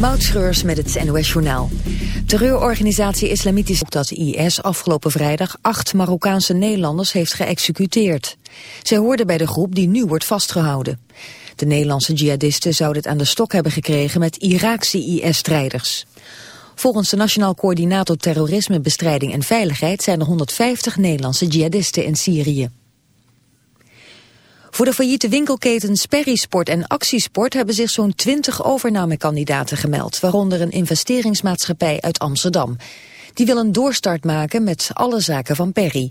Moutschreurs met het NOS Journaal. Terreurorganisatie Islamitisch dat IS afgelopen vrijdag acht Marokkaanse Nederlanders heeft geëxecuteerd. Zij hoorden bij de groep die nu wordt vastgehouden. De Nederlandse jihadisten zouden het aan de stok hebben gekregen met Iraakse IS-strijders. Volgens de Nationaal Coördinator Terrorisme, Bestrijding en Veiligheid zijn er 150 Nederlandse jihadisten in Syrië. Voor de failliete winkelketens Sport en Actiesport hebben zich zo'n 20 overnamekandidaten gemeld, waaronder een investeringsmaatschappij uit Amsterdam. Die wil een doorstart maken met alle zaken van Perry.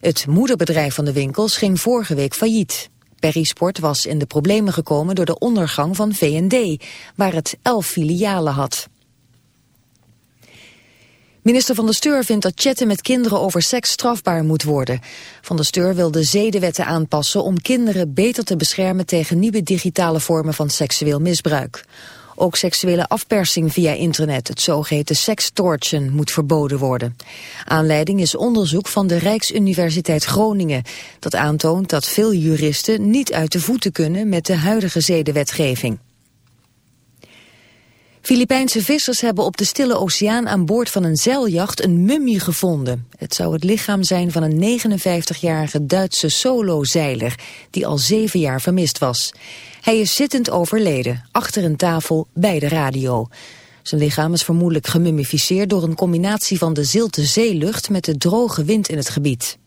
Het moederbedrijf van de winkels ging vorige week failliet. Perry Sport was in de problemen gekomen door de ondergang van V&D, waar het elf filialen had. Minister Van der Steur vindt dat chatten met kinderen over seks strafbaar moet worden. Van der Steur wil de zedenwetten aanpassen om kinderen beter te beschermen tegen nieuwe digitale vormen van seksueel misbruik. Ook seksuele afpersing via internet, het zogeheten sextortion, moet verboden worden. Aanleiding is onderzoek van de Rijksuniversiteit Groningen. Dat aantoont dat veel juristen niet uit de voeten kunnen met de huidige zedenwetgeving. Filipijnse vissers hebben op de Stille Oceaan aan boord van een zeiljacht een mummie gevonden. Het zou het lichaam zijn van een 59-jarige Duitse solozeiler die al zeven jaar vermist was. Hij is zittend overleden, achter een tafel bij de radio. Zijn lichaam is vermoedelijk gemummificeerd door een combinatie van de zilte zeelucht met de droge wind in het gebied.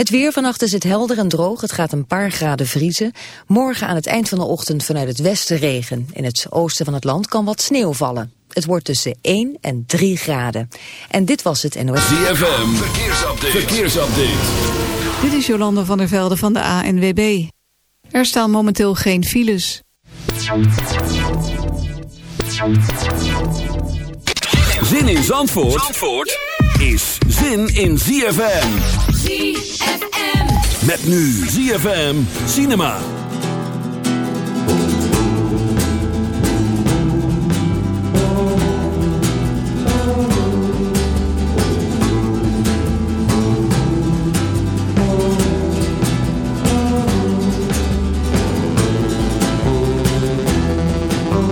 Het weer vannacht is het helder en droog. Het gaat een paar graden vriezen. Morgen aan het eind van de ochtend vanuit het westen regen. In het oosten van het land kan wat sneeuw vallen. Het wordt tussen 1 en 3 graden. En dit was het NOS. ZFM, verkeersupdate. verkeersupdate. Dit is Jolande van der Velde van de ANWB. Er staan momenteel geen files. Zin in Zandvoort, Zandvoort? Is zin in ZFM. ZFM. Met nu ZFM Cinema.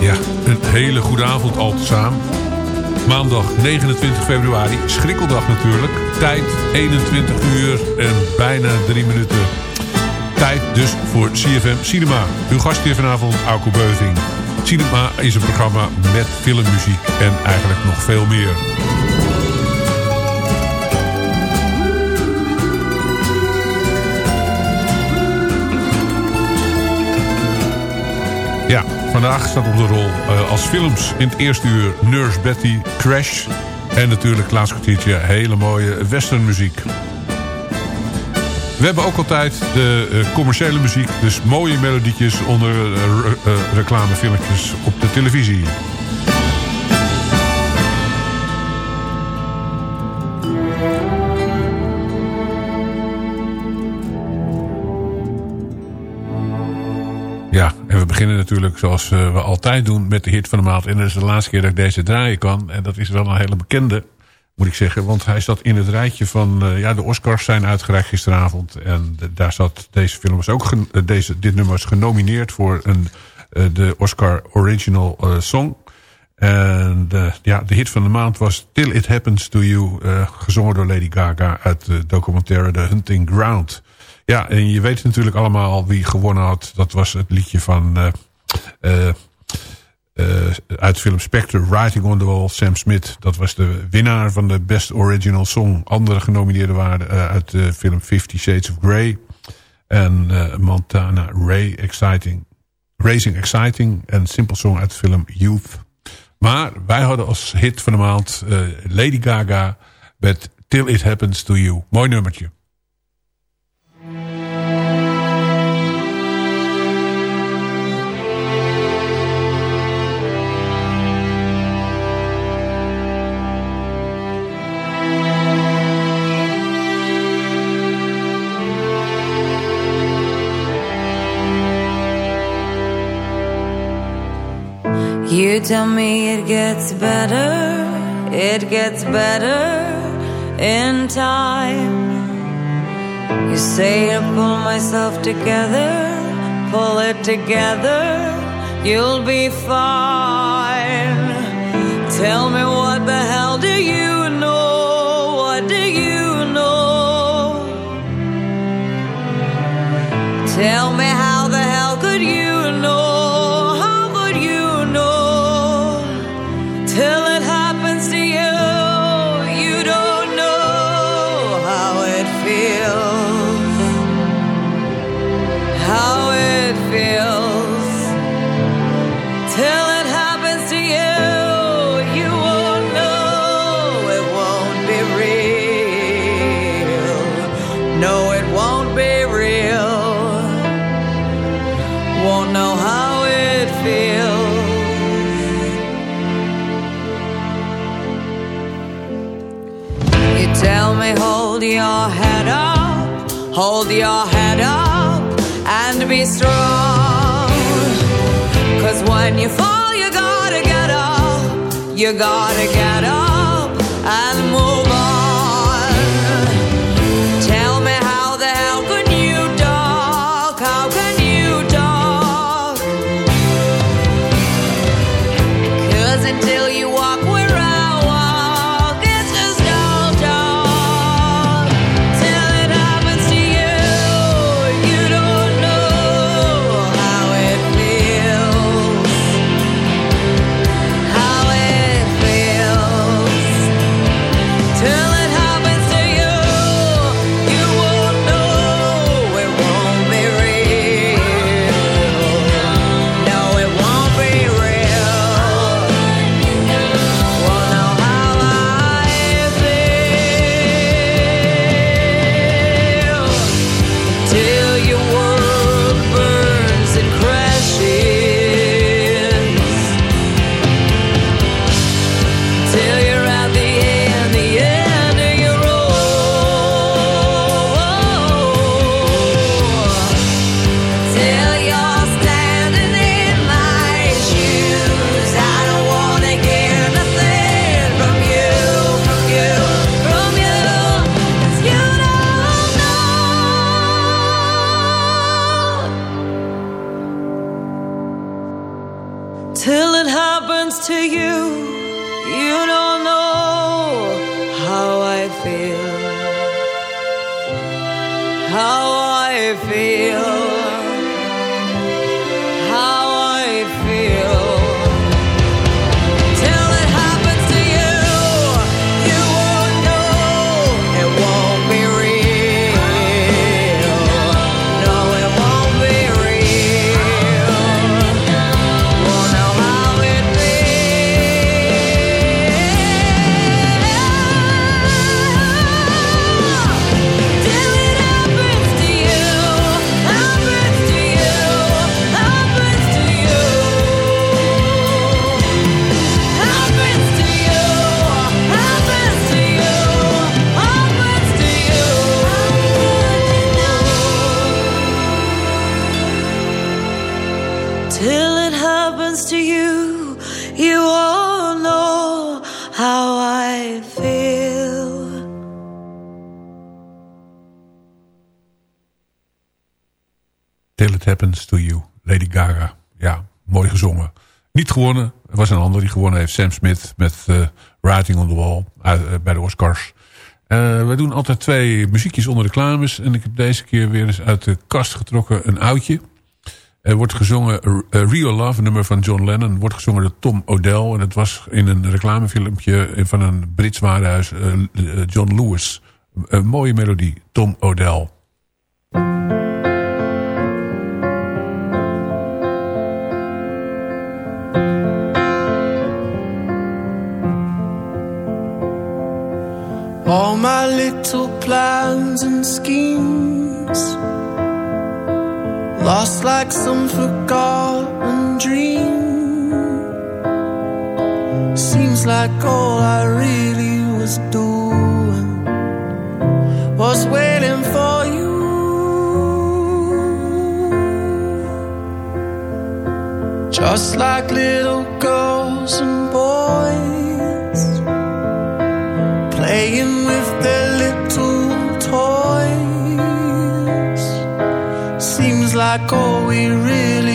Ja, een hele goede avond al samen. Maandag 29 februari, schrikkeldag natuurlijk. Tijd 21 uur en bijna 3 minuten. Tijd dus voor CFM Cinema. Uw gast hier vanavond, Auko Beuving. Cinema is een programma met filmmuziek en eigenlijk nog veel meer. Ja, vandaag staat op de rol uh, als films in het eerste uur Nurse Betty, Crash... en natuurlijk laatst kwartiertje hele mooie westernmuziek. We hebben ook altijd de uh, commerciële muziek, dus mooie melodietjes onder uh, reclamefilmpjes op de televisie. Beginnen natuurlijk zoals eh, we altijd doen met de hit van de maand. En dat is de laatste keer dat ik deze draaien kan. En dat is wel een hele bekende, moet ik zeggen. Want hij zat in het rijtje van... Uh, ja, de Oscars zijn uitgereikt gisteravond. En daar zat deze film was ook... Uh, deze, dit nummer was genomineerd voor een, de Oscar Original Song. En ja, de hit van de maand was Till It Happens To You. gezongen door Lady Gaga uit de documentaire The Hunting Ground... Ja, en je weet natuurlijk allemaal wie gewonnen had. Dat was het liedje van... Uh, uh, uit film Spectre, Writing on the Wall, Sam Smith. Dat was de winnaar van de Best Original Song. Andere genomineerden waren uit de film Fifty Shades of Grey. En Montana Ray, Exciting, Racing Exciting. En Simple Song uit de film Youth. Maar wij hadden als hit van de maand Lady Gaga met Till It Happens To You. Mooi nummertje. You tell me it gets better, it gets better in time. You say to pull myself together, pull it together. you'll be fine. Tell me what the hell do you know? What do you know? Tell me No, it won't be real. Won't know how it feels. You tell me, hold your head up, hold your head up, and be strong. Cause when you fall, you gotta get up, you gotta get up Till it happens to you, you don't know how I feel. How Happens to You, Lady Gaga. Ja, mooi gezongen. Niet gewonnen, er was een ander die gewonnen heeft. Sam Smith met eh, Writing on the Wall eh, bij de Oscars. Eh we doen altijd twee muziekjes onder reclames. En ik heb deze keer weer eens uit de kast getrokken een oudje. Er wordt gezongen Real Love, een nummer van John Lennon. Wordt gezongen door Tom O'Dell. En het was in een reclamefilmpje van een Brits warenhuis. John Lewis. Een mooie melodie, Tom O'Dell. Little plans and schemes. Lost like some forgotten dream. Seems like all I really was doing Was waiting for you. Just like little girls like all we really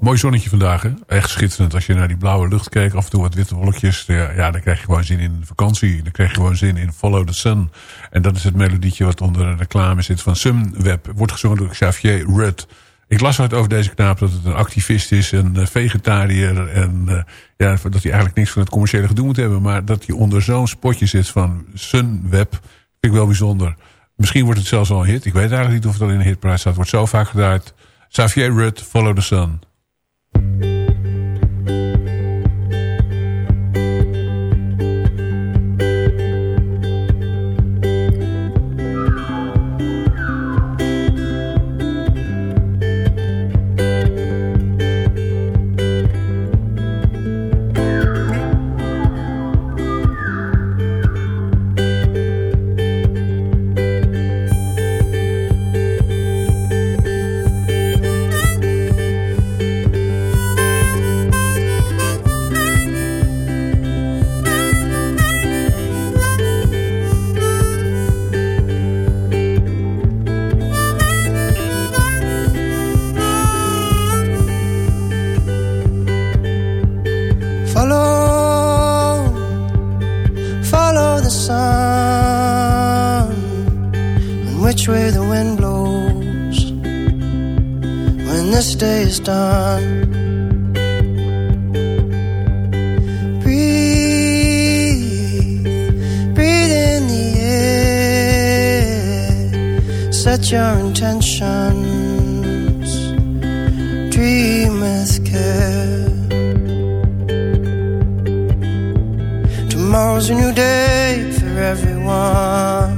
Mooi zonnetje vandaag, hè? Echt schitterend. Als je naar die blauwe lucht kijkt, af en toe wat witte wolkjes. Ja, dan krijg je gewoon zin in vakantie. Dan krijg je gewoon zin in Follow the Sun. En dat is het melodietje wat onder de reclame zit van Sunweb. Wordt gezongen door Xavier Rudd. Ik las uit over deze knaap dat het een activist is, een eh, vegetariër. En uh, ja, dat hij eigenlijk niks van het commerciële gedoe moet hebben. Maar dat hij onder zo'n spotje zit van Sunweb, vind ik wel bijzonder. Misschien wordt het zelfs al een hit. Ik weet eigenlijk niet of het al in de hitprijs staat. wordt zo vaak gedraaid. Xavier Rudd, Follow the Sun. your intentions. Dream with care. Tomorrow's a new day for everyone.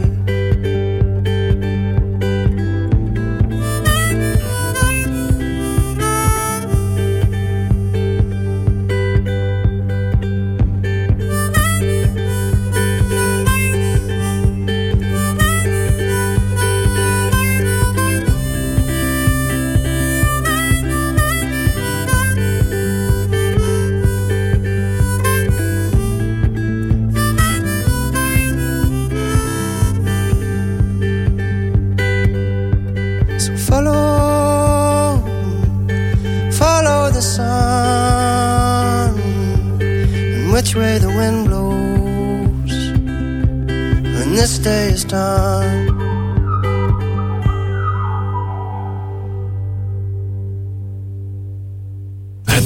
Het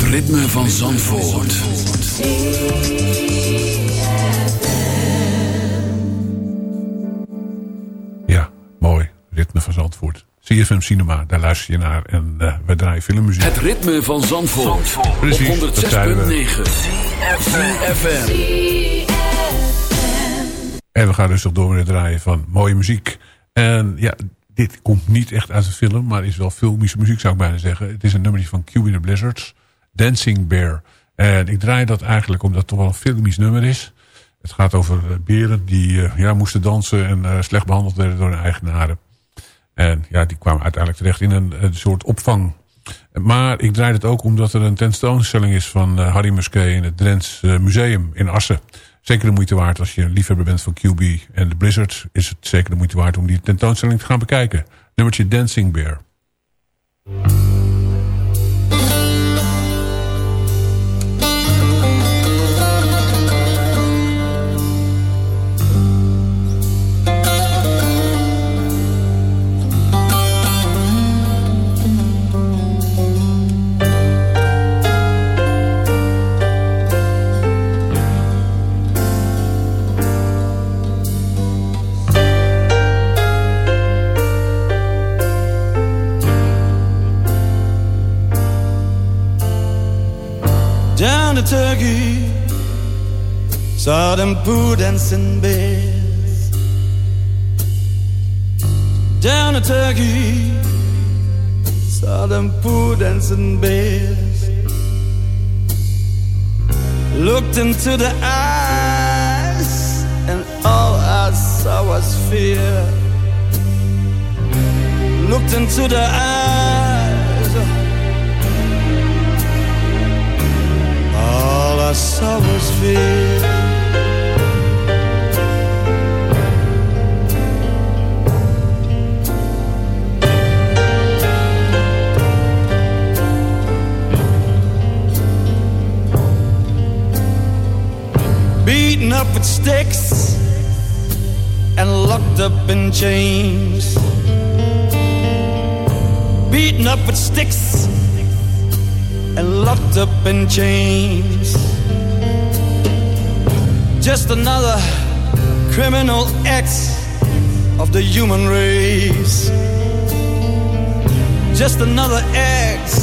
ritme van Zandvoort. Ja, mooi. Ritme van Zandvoort. CFM Cinema, daar luister je naar en uh, we draaien filmmuziek. Het ritme van Zandvoort. Zandvoort. Precies, op 106.9. ZFM. En we gaan nog door met het draaien van mooie muziek. En ja, dit komt niet echt uit de film, maar is wel filmische muziek zou ik bijna zeggen. Het is een nummertje van in the Blizzards, Dancing Bear. En ik draai dat eigenlijk omdat het toch wel een filmisch nummer is. Het gaat over eh, beren die uh, ja, moesten dansen en uh, slecht behandeld werden door hun eigenaren. En ja, die kwamen uiteindelijk terecht in een, een soort opvang maar ik draai het ook omdat er een tentoonstelling is van Harry Musquet in het Drents Museum in Assen. Zeker de moeite waard als je een liefhebber bent van QB en de Blizzard. Is het zeker de moeite waard om die tentoonstelling te gaan bekijken. Nummertje Dancing Bear. Saw them poo dancing bears. Down to Turkey, saw them poo dancing bears. Looked into the eyes, and all I saw was fear. Looked into the eyes All I saw was fear. Beaten up with sticks and locked up in chains. Beaten up with sticks and locked up in chains just another criminal act of the human race. Just another act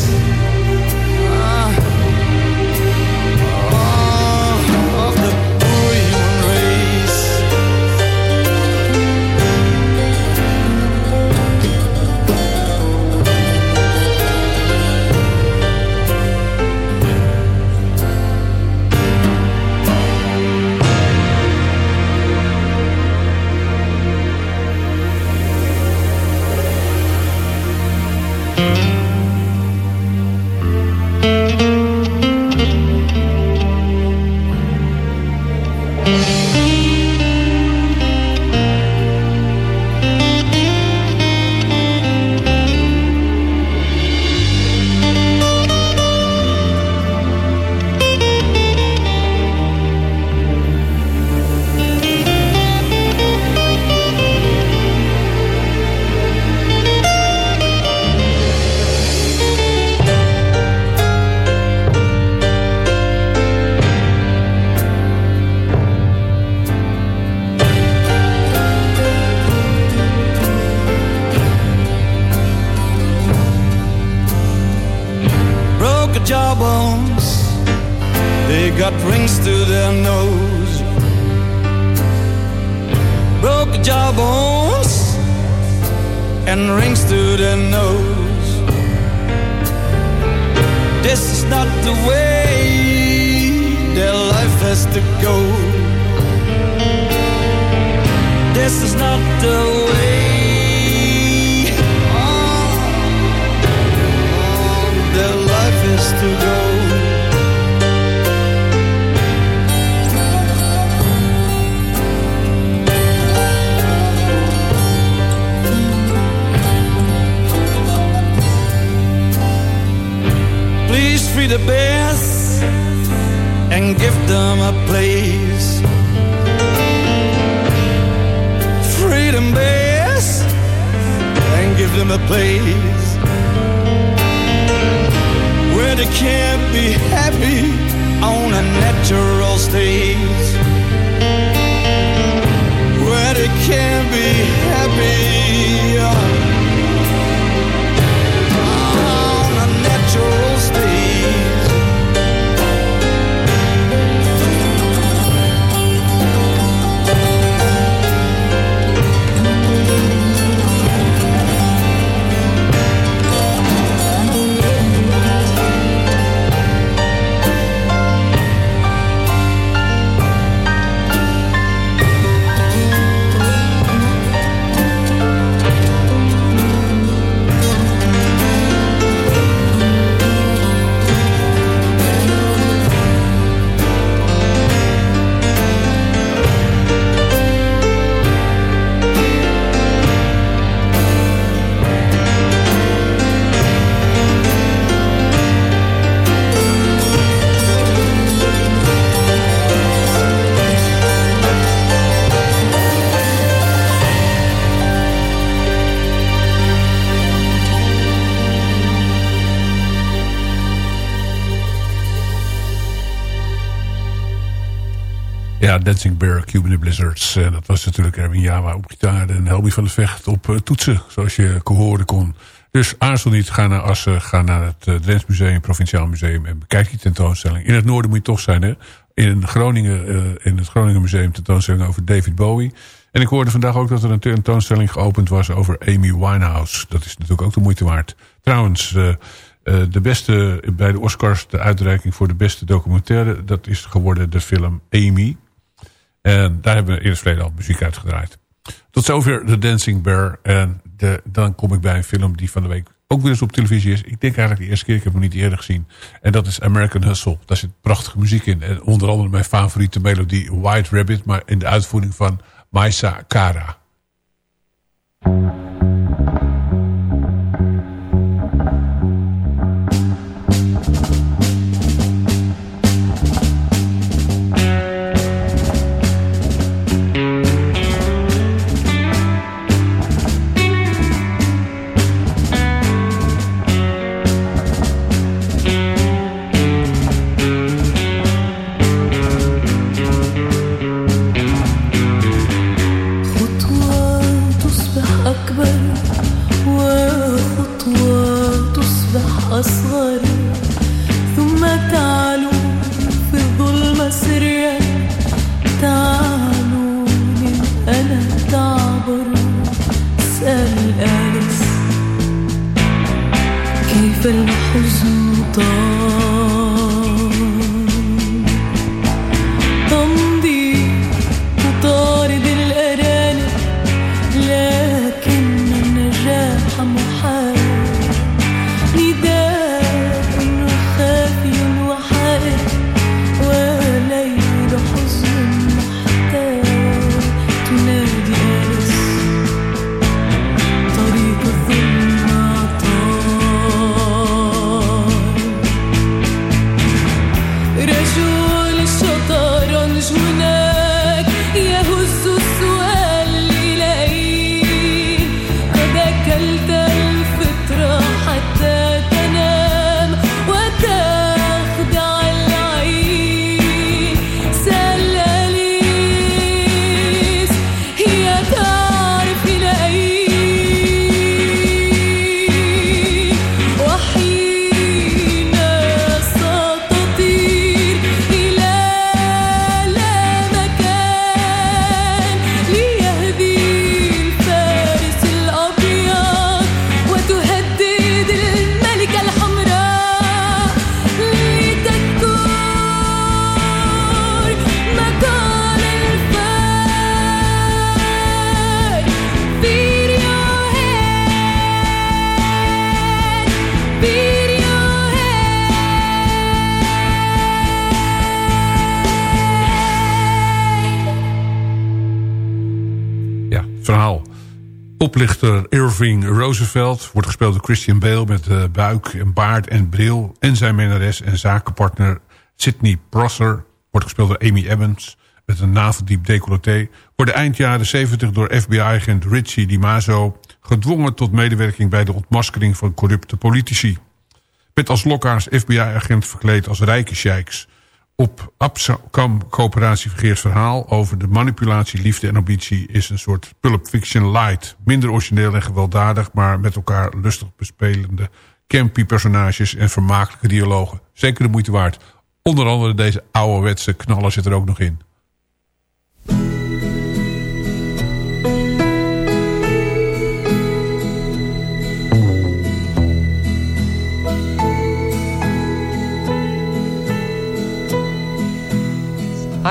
Dancing Bear, Cuban Blizzards. En dat was natuurlijk Erwin Java op gitaar en Helby van de Vecht op uh, toetsen. Zoals je horen kon. Dus aarzel niet, ga naar Assen, ga naar het uh, Drents Museum, Provinciaal Museum... en bekijk die tentoonstelling. In het noorden moet je toch zijn, hè? In, Groningen, in het Groningen Museum tentoonstelling over David Bowie. En ik hoorde vandaag ook dat er een tentoonstelling geopend was over Amy Winehouse. Dat is natuurlijk ook de moeite waard. Trouwens... De beste bij de Oscars, de uitreiking voor de beste documentaire... dat is geworden de film Amy. En daar hebben we het verleden al muziek uitgedraaid. Tot zover The Dancing Bear. En de, dan kom ik bij een film die van de week ook weer eens op televisie is. Ik denk eigenlijk de eerste keer, ik heb hem niet eerder gezien. En dat is American Hustle. Daar zit prachtige muziek in. En onder andere mijn favoriete melodie White Rabbit. Maar in de uitvoering van Maisa Kara. Irving Roosevelt. Wordt gespeeld door Christian Bale... met uh, buik en baard en bril. En zijn menares en zakenpartner Sidney Prosser... wordt gespeeld door Amy Evans met een naveldiep decolleté... worden eind jaren 70 door FBI-agent Richie DiMazo... gedwongen tot medewerking bij de ontmaskering van corrupte politici. Met als lokkaars FBI-agent verkleed als rijke sheiks... Op Absacam coöperatie vergeerd verhaal over de manipulatie, liefde en ambitie... is een soort pulp fiction light. Minder origineel en gewelddadig, maar met elkaar lustig bespelende... campy personages en vermakelijke dialogen. Zeker de moeite waard. Onder andere deze ouderwetse knallen zit er ook nog in.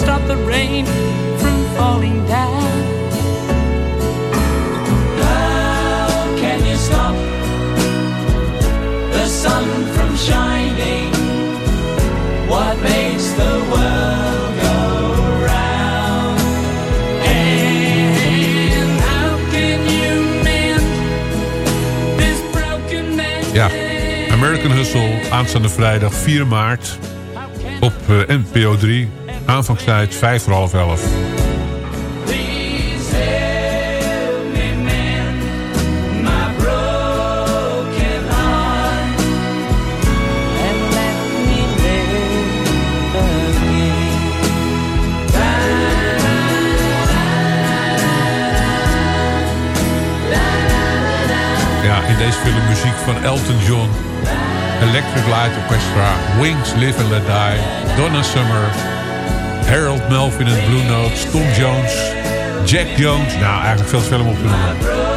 The rain from falling down. How can you stop the sun from shining? What makes the world go round? And how can you mend this broken man? Ja, American Hustle, aanstaande vrijdag 4 maart op uh, NPO 3. Aanvangstijd 5 voor half 11. Ja, in deze film muziek van Elton John. Electric Light Orchestra, Wings Live and Let Die, Donna Summer... Harold Melvin en Blue Notes, Tom Jones, Jack Jones. Nou, eigenlijk veel te veel op te noemen.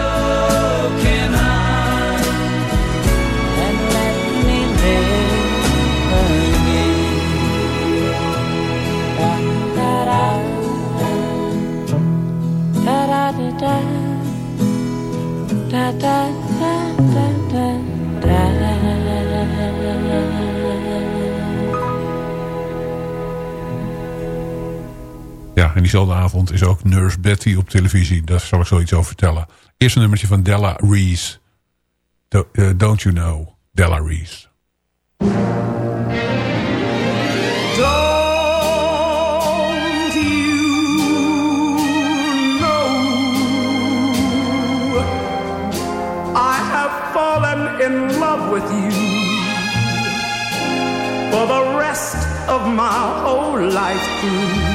Diezelfde avond is ook Nurse Betty op televisie. Daar zal ik zoiets over vertellen. Eerst een nummertje van Della Reese. Uh, don't you know, Della Reese. In love with you For the of my whole life through.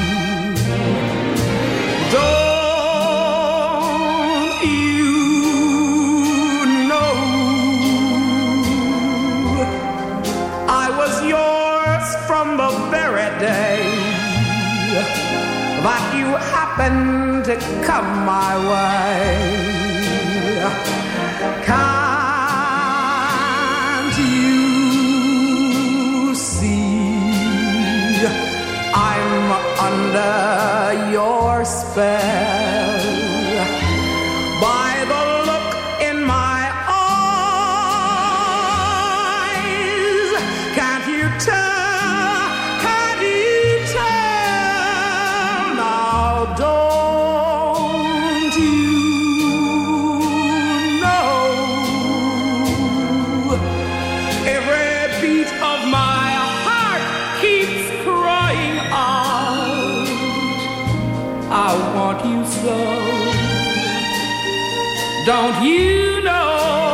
Come my way? Can't under your spell? Want you so. Don't you know?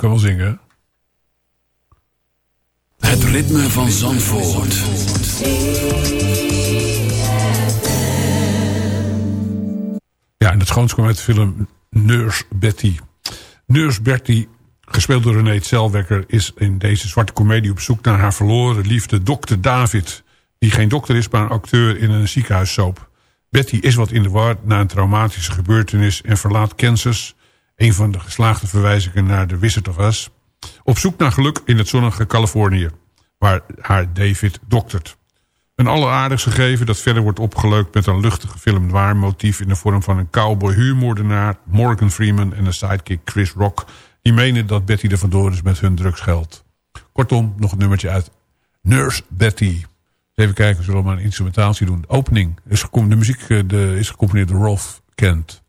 Kan wel zingen. Het ritme van Zandvoort. Ja, en het schoonst kwam uit de film Nurse Betty. Nurse Betty, gespeeld door René Zellweger... is in deze zwarte komedie op zoek naar haar verloren liefde... dokter David, die geen dokter is, maar een acteur in een ziekenhuissoap. Betty is wat in de war na een traumatische gebeurtenis... en verlaat Kansas, een van de geslaagde verwijzingen naar de Wizard of Oz... op zoek naar geluk in het zonnige Californië... waar haar David doktert. Een alleraardigst gegeven dat verder wordt opgeleukt met een luchtige film noir motief in de vorm van een cowboy huurmoordenaar Morgan Freeman en een sidekick Chris Rock die menen dat Betty er vandoor is met hun drugsgeld. Kortom, nog een nummertje uit Nurse Betty. Even kijken, zullen we maar een instrumentatie doen. De opening, is de muziek eh, de, is gecomponeerd door Rolf Kent.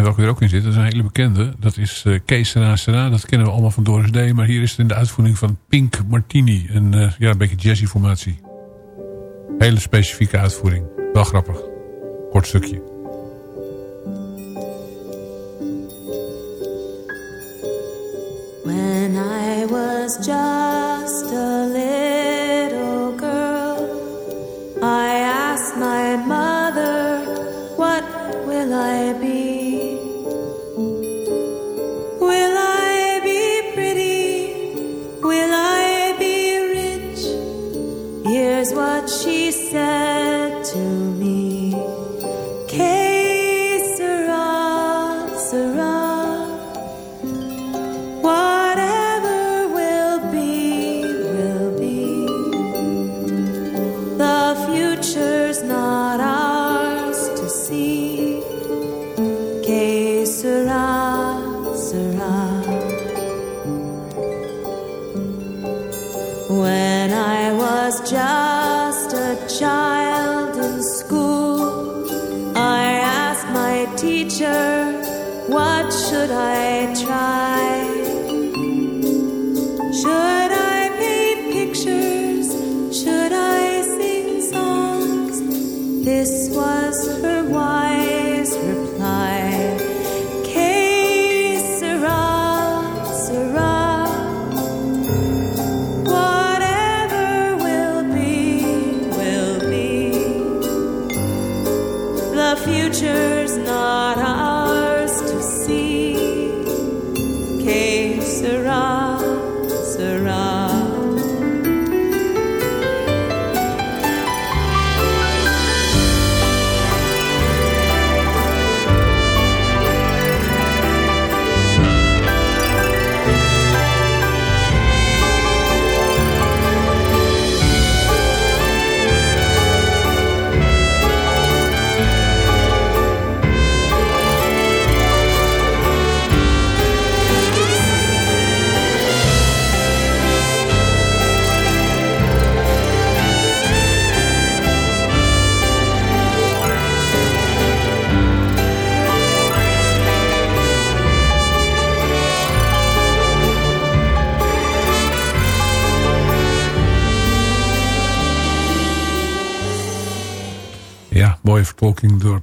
En welke er ook in zit, dat is een hele bekende. Dat is uh, Kees Sera. Dat kennen we allemaal van Doris Day. Maar hier is het in de uitvoering van Pink Martini. Een, uh, ja, een beetje jazzy formatie. Hele specifieke uitvoering. Wel grappig. Kort stukje. When I was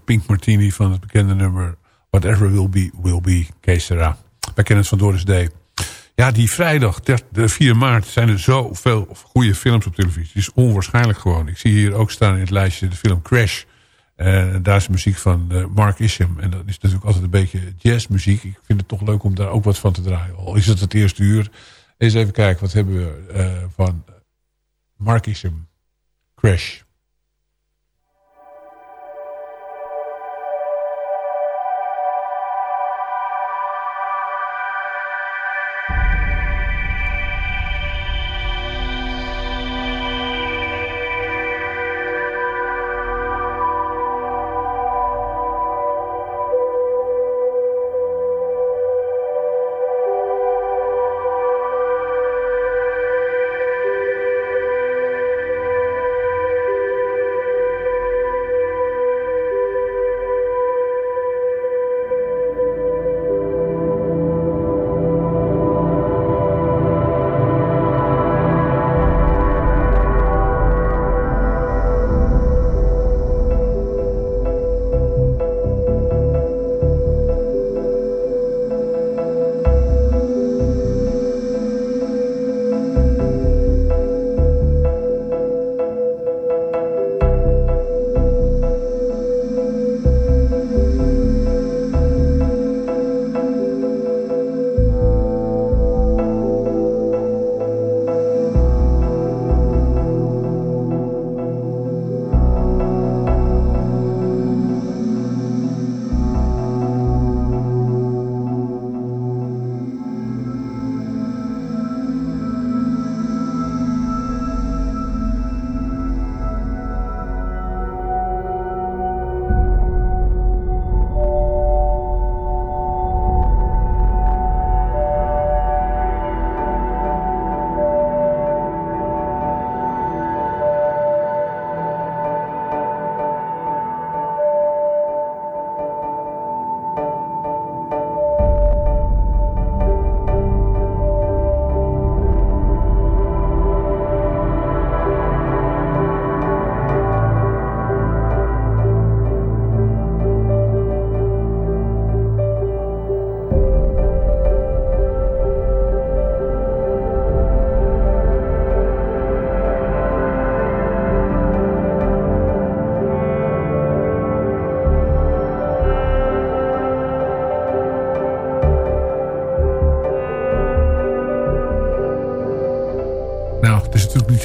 Pink Martini van het bekende nummer Whatever Will Be, Will Be, Kesera. Wij kennen het van Doris Day. Ja, die vrijdag, de 4 maart, zijn er zoveel goede films op televisie. Het is onwaarschijnlijk gewoon. Ik zie hier ook staan in het lijstje de film Crash. Uh, daar is muziek van uh, Mark Isham. En dat is natuurlijk altijd een beetje jazzmuziek. Ik vind het toch leuk om daar ook wat van te draaien. Al is het het eerste uur. Eens even kijken, wat hebben we uh, van Mark Isham. Crash.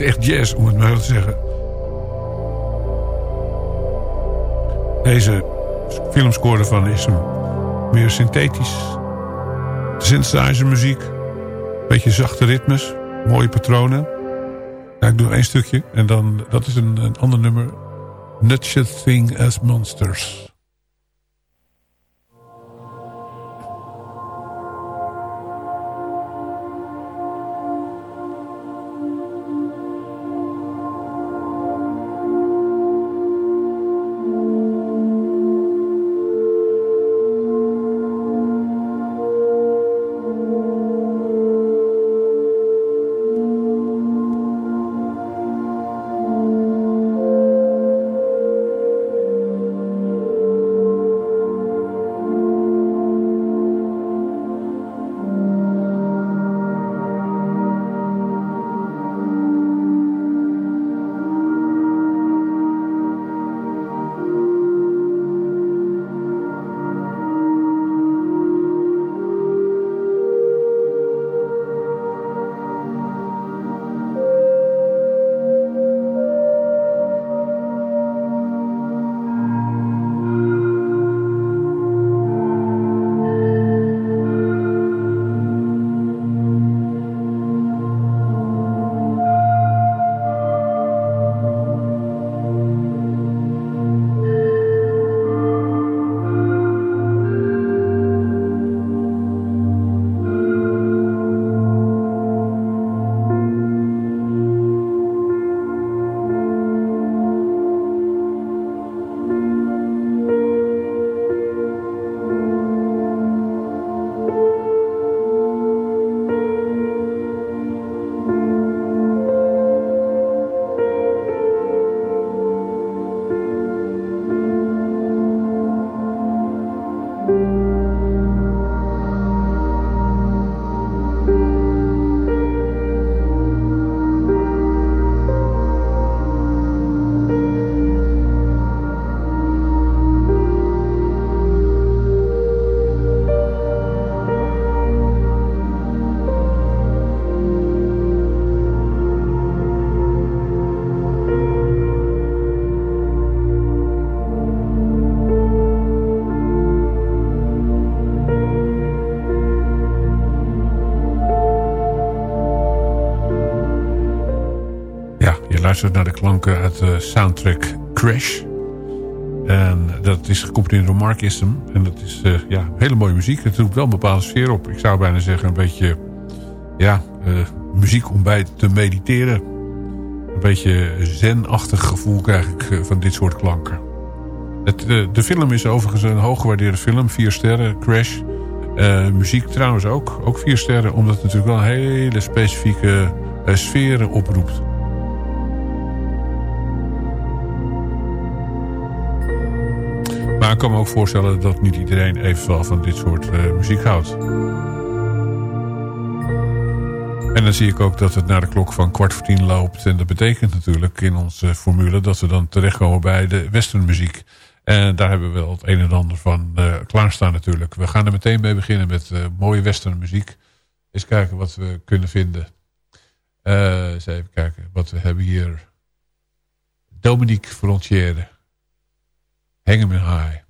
Echt jazz, om het maar te zeggen. Deze filmscore van is hem meer synthetisch. Synthesizer muziek. Beetje zachte ritmes. Mooie patronen. Ik doe één stukje. En dan, dat is een, een ander nummer. Nutshot Thing as Monsters. Naar de klanken uit de soundtrack Crash. En dat is gecomponeerd door Mark. En dat is uh, ja, hele mooie muziek. Het doet wel een bepaalde sfeer op. Ik zou bijna zeggen een beetje ja, uh, muziek om bij te mediteren. Een beetje zenachtig gevoel krijg ik uh, van dit soort klanken. Het, de film is overigens een hooggewaardeerde film. Vier sterren, Crash. muziek trouwens ook. Ook vier sterren. Omdat het natuurlijk wel een hele specifieke sferen oproept. Ik kan me ook voorstellen dat niet iedereen evenveel van dit soort uh, muziek houdt. En dan zie ik ook dat het naar de klok van kwart voor tien loopt. En dat betekent natuurlijk in onze formule dat we dan terechtkomen bij de westernmuziek. En daar hebben we wel het een en ander van uh, klaarstaan natuurlijk. We gaan er meteen mee beginnen met uh, mooie westernmuziek. Eens kijken wat we kunnen vinden. eens even kijken wat we hebben hier. Dominique Frontière. Hang him high.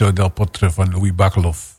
Il Prezzo del van Louis Bakalov.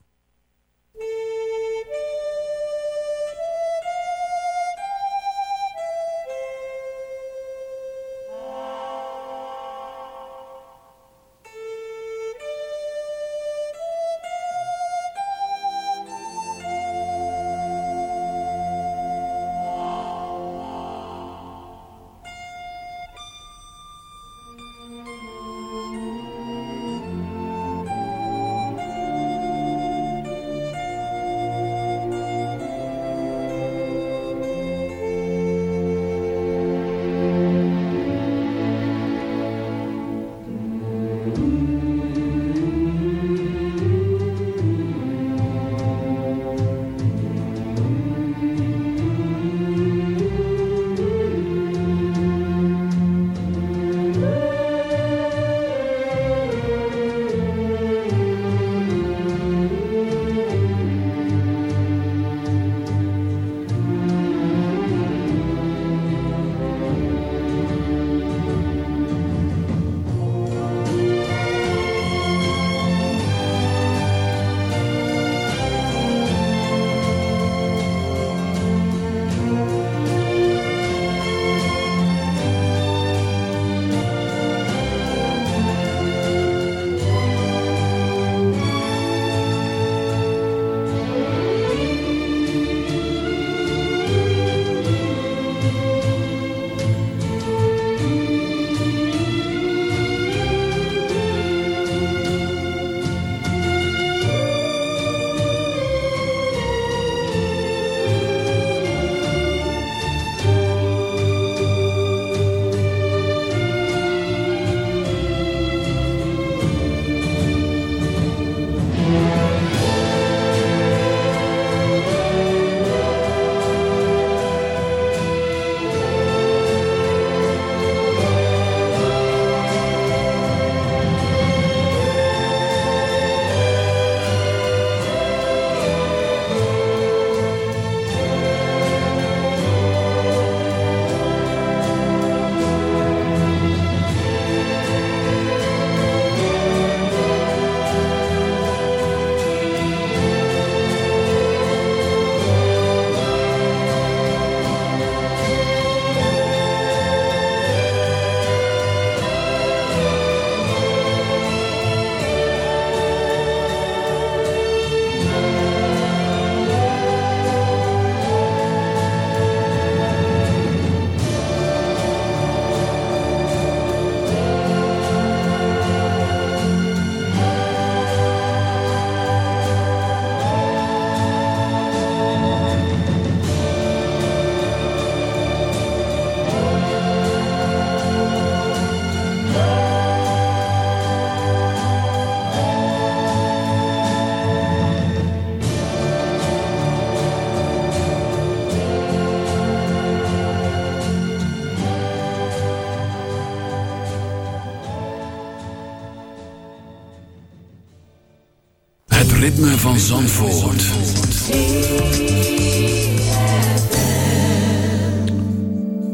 Van Zandvoort.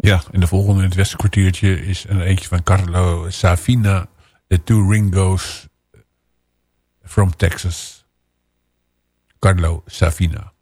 Ja, en de volgende in het Westenkwartiertje is een eentje van Carlo Savina. The Two Ringos from Texas. Carlo Savina.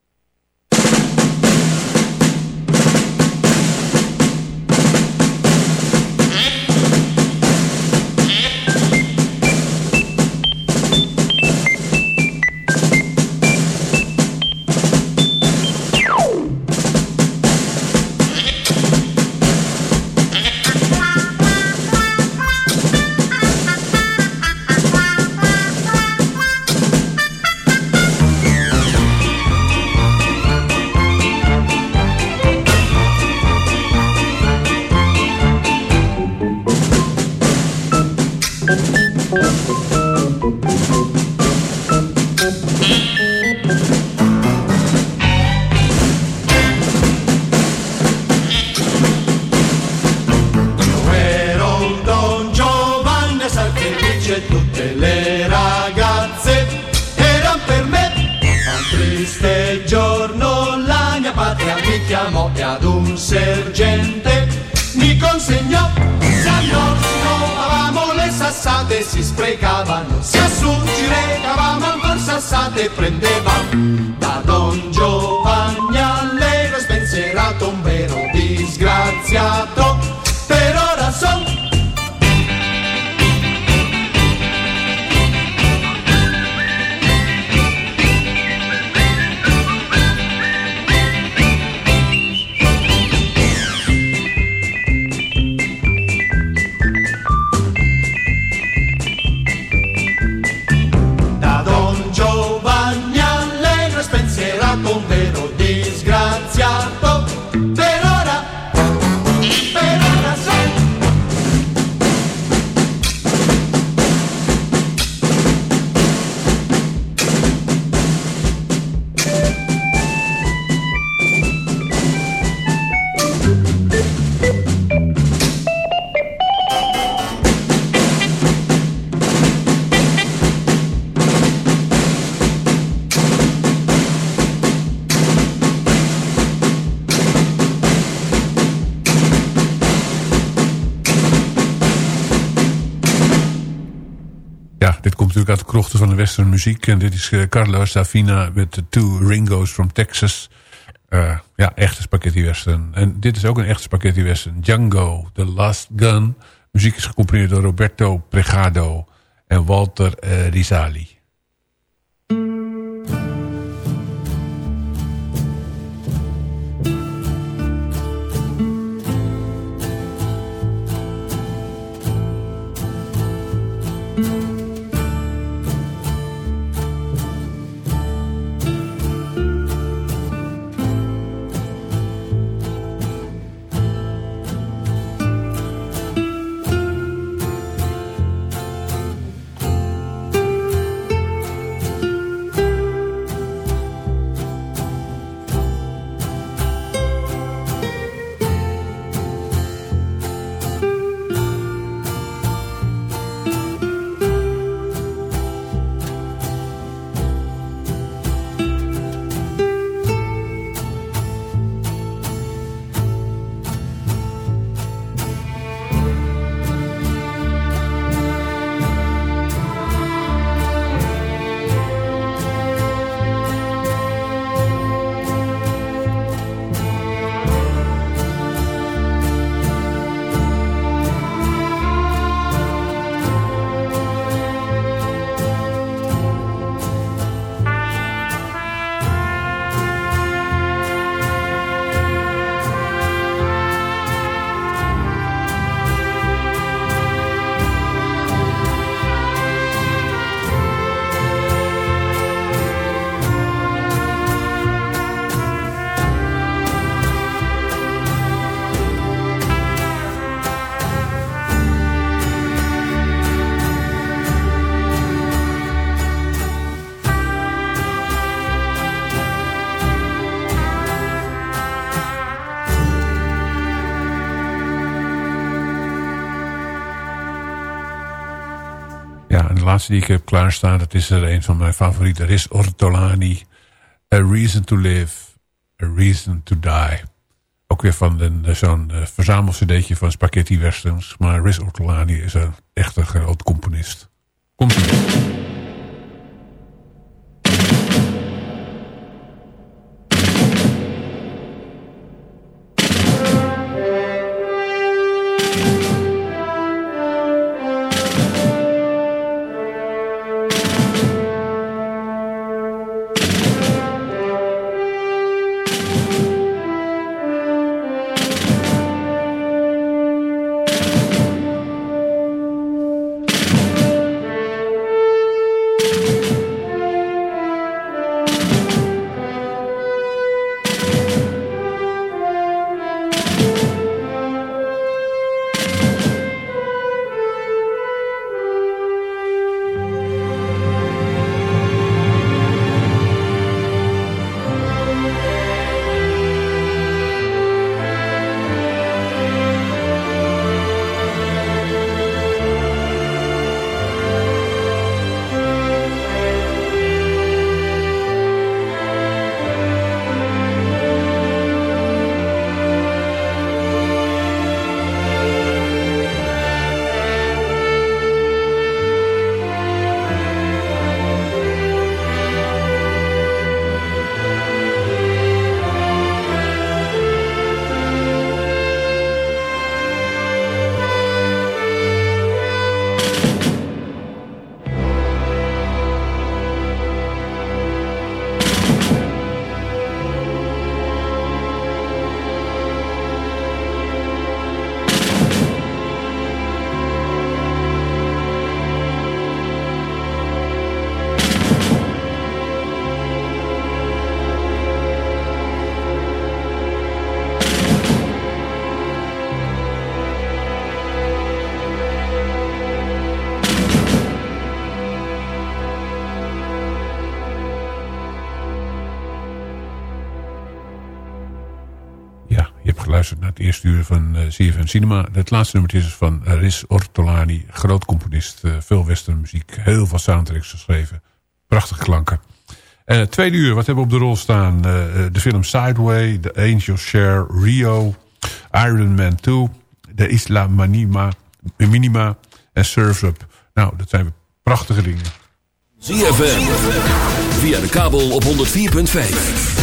Van de western muziek. En dit is eh, Carlos Davina met de Two Ringos from Texas. Eh, ja, echte spaghetti western. En dit is ook een echte spaghetti western. Django, The Last Gun. Muziek is gecomponeerd door Roberto Pregado en Walter eh, Risali. Die ik heb klaarstaan, dat is er een van mijn favorieten. Riz Ortolani. A Reason to Live, A Reason to Die. Ook weer van zo'n uh, verzamelcd'tje van spaghetti westerns. Maar Riz Ortolani is een echt een groot componist. Komt ie. Eerste uur van uh, Cinema. Het laatste nummer is van Riz Ortolani, groot componist. Uh, veel westernmuziek, heel veel soundtracks geschreven. Prachtige klanken. Uh, tweede uur, wat hebben we op de rol staan? de film Sideway, The Angel Share, Rio, Iron Man 2, De Isla Manima, Minima en Surf's Up. Nou, dat zijn prachtige dingen. ZFM, via de kabel op 104.5.